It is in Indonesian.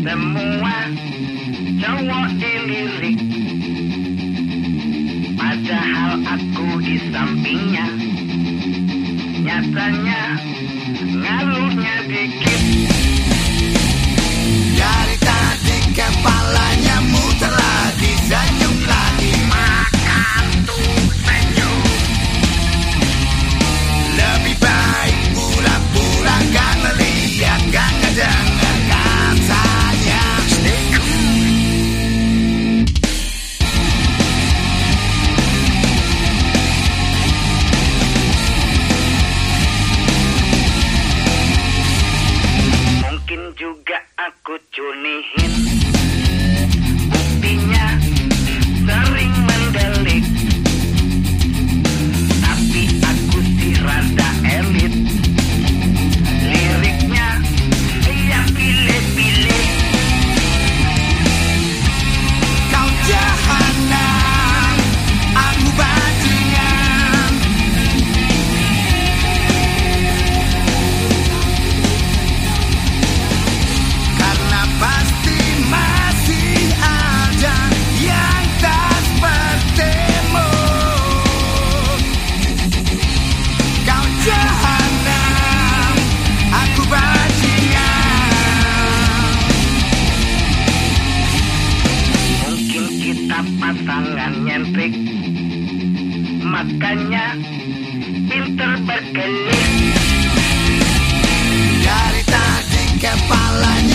Semua cowok dilirik. Padahal aku di sampingnya. Nyatanya ngaruhnya dikit. jangan nyentrik. Makanya pinter berkelit Dari tadi kepalanya